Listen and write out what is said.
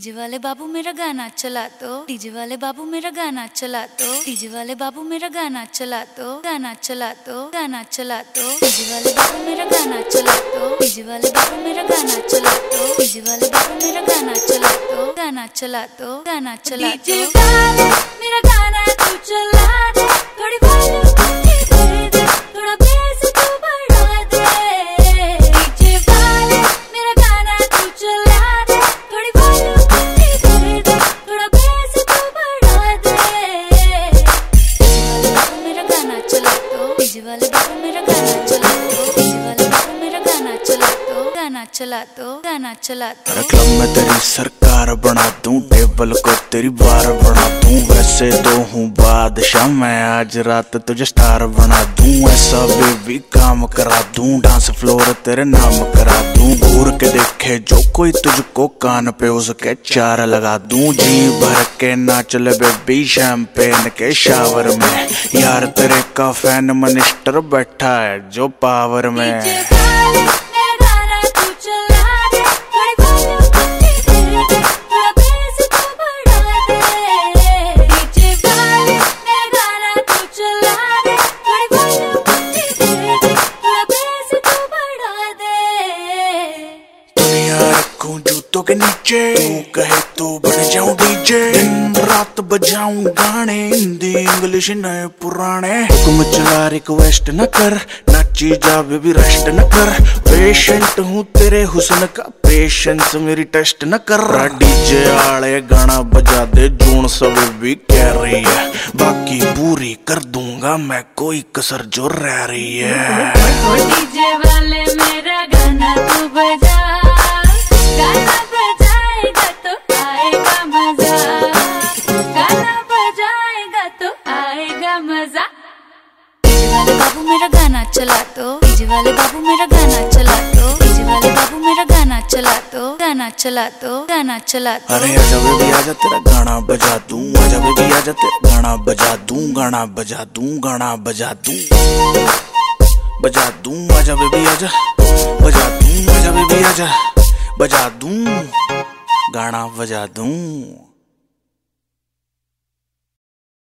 D والے بابو میرا گانا چلا تو ڈی والے بابو میرا گانا چلا تو ڈی والے بابو میرا گانا چلا تو گانا چلا تو گانا چلا تو ڈی والے بابو میرا گانا چلا تو ڈی والے بابو میرا گانا چلا تو ڈی والے بابو میرا گانا چلا تو گانا چلا تو گانا چلا تو میرا گانا تو چلا تھوڑی والے باپو میرا گانا چلا دو بیوی میں تیری سرکار بنا دوں ٹیبل کو تیری بار بنا دوں ویسے تو ہوں بادشاہ میں آج رات تجھے سٹار بنا دوں ایسا بیوی کام کرا دوں ڈانس فلور تیرے نام کرا دوں ہے، جو کوئی تجھ کو کان پہ اس کے چار لگا دوں۔ جی بھر کے نہ چل بے شیمپین کے شاور میں۔ یار تیرے کا فین منسٹر بیٹھا ہے جو پاور میں۔ رکھوں جوتوں کے نیچے تو کہے تو بن جاؤں ڈی جے دن رات بجاؤں گانے ہندی انگلش نئے پرانے حکم چلا ریکویسٹ نہ کر ناچی جا بیبی ریسٹ نہ کر پیشنٹ ہوں تیرے حسن کا پیشنس میری ٹیسٹ نہ کر ڈی جے آلے گانا بجا دے جون سب بھی کہہ رہی ہے باقی پوری کر دوں گا میں کوئی کسر جو رہ رہی ہے ڈی جے والے میرا مزہ بابو میرا گانا چلا تو بابو میرا گانا چلا تو بابو میرا گانا چلا تو گانا چلا تو گانا چلا تیرا گانا بجا دوں گانا بجا دوں گانا بجا دوں گانا بجا دوں بجا دوں بجا دوں بجا دوں گانا بجا دوں